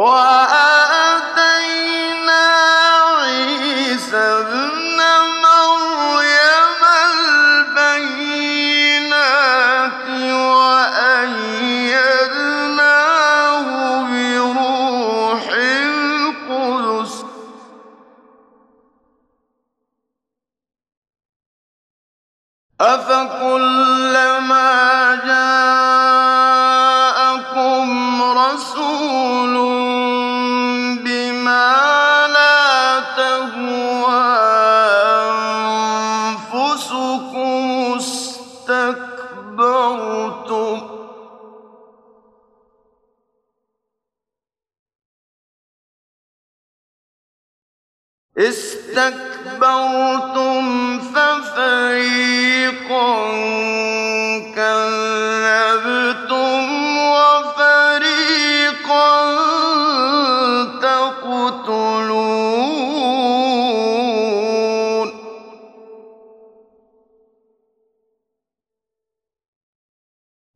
وآتينا استكبرتم. استكبرتم ففريقا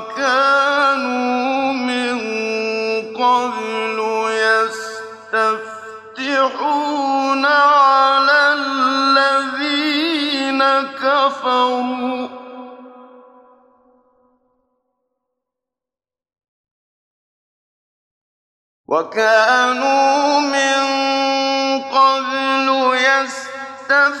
وكانوا من قبل يستفتحون على الذين كفروا. وكانوا من قبل يستفتحون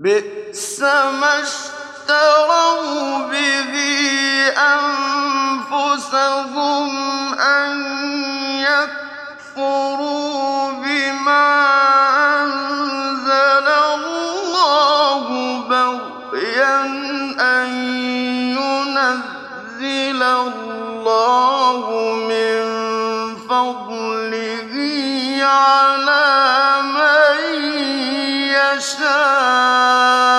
بئس ما اشتروا يشاء.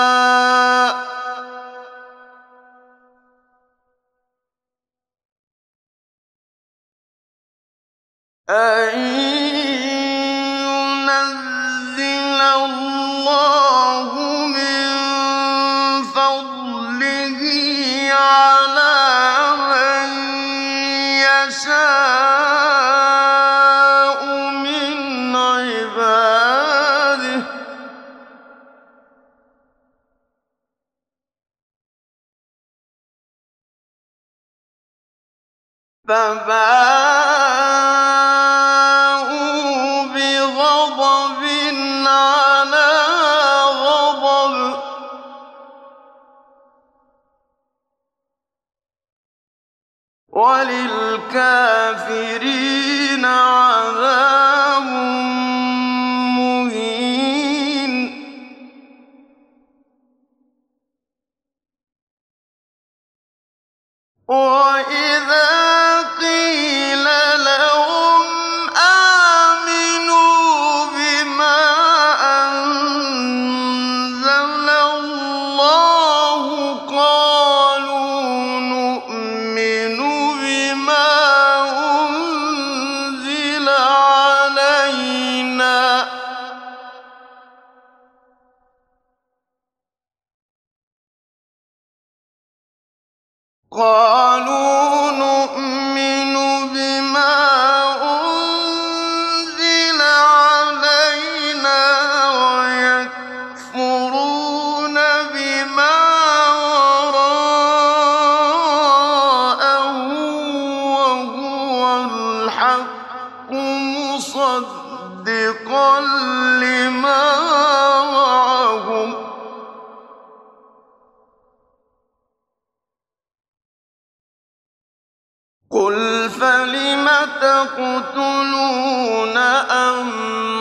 أن فَبَاءُوا بِغَضَبٍ عَلَىٰ غَضَبٍ ۚ. وَلِلْكَافِرِينَ عَذَابٌ مُّهِينٌ. قالوا تقتلون أم